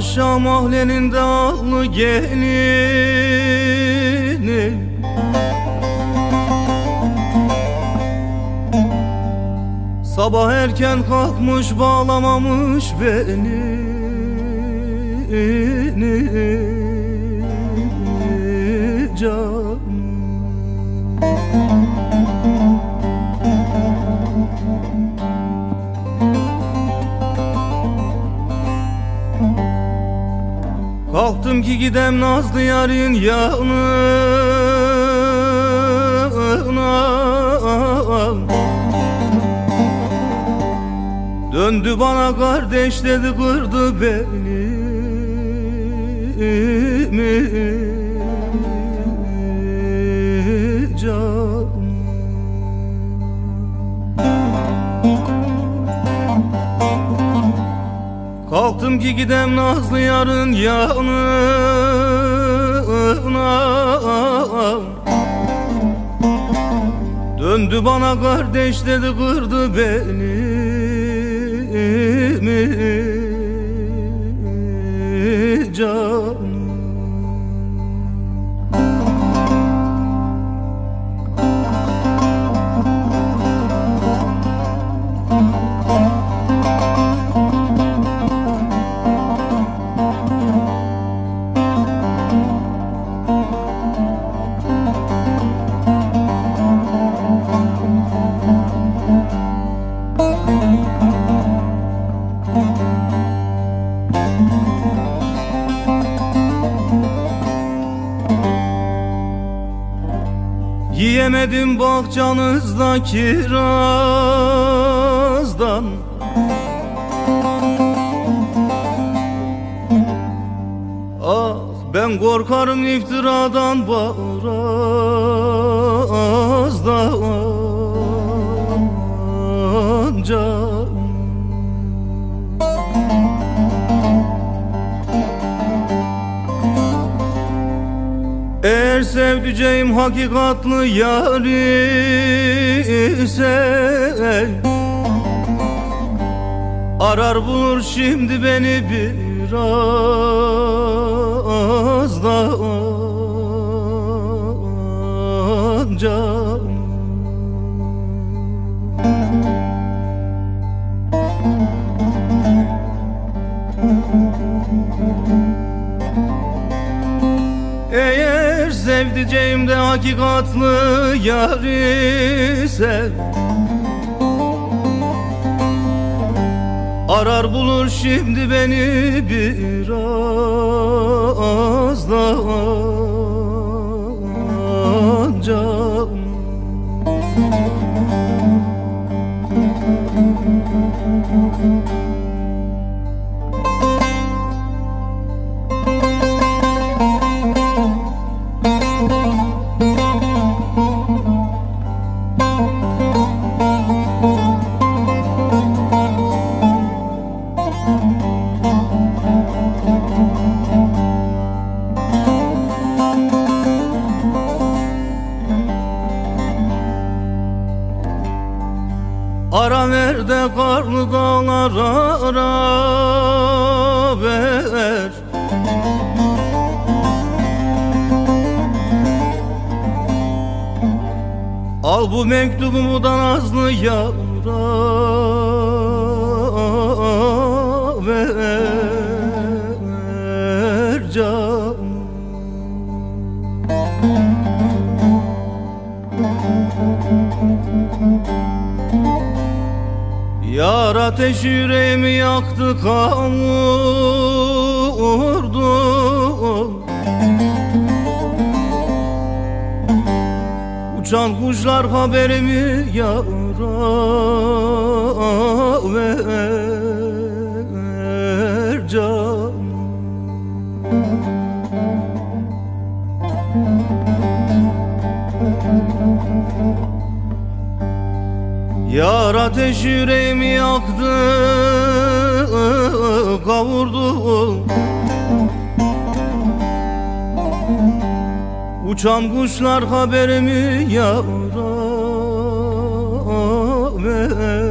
Aşağı mahallenin dağlı gelini Sabah erken kalkmış bağlamamış beni canım Kalktım ki gidem Nazlı yarın yanına Döndü bana kardeş dedi kırdı beni Kalktım ki gidem Nazlı yarın yanına. Döndü bana kardeş dedi kırdı beni. mi Yiyemedim bahçanızda kirazdan Ah ben korkarım iftiradan barazdan canım sevdiceğim hakikatlı yar ise Arar bulur şimdi beni biraz Eğer sevdiceğim de hakikatlı yar ise Arar bulur şimdi beni biraz daha canım Ara ver de karlı dağlara ara ver. Al bu mektubumu da nazlı yavra Yar ateş yüreğimi yaktı kavurdu Uçan kuşlar haberimi yara ver canım Yar ateş yüreğimi yaktı kavurdu. Uçan kuşlar haberimi yara ver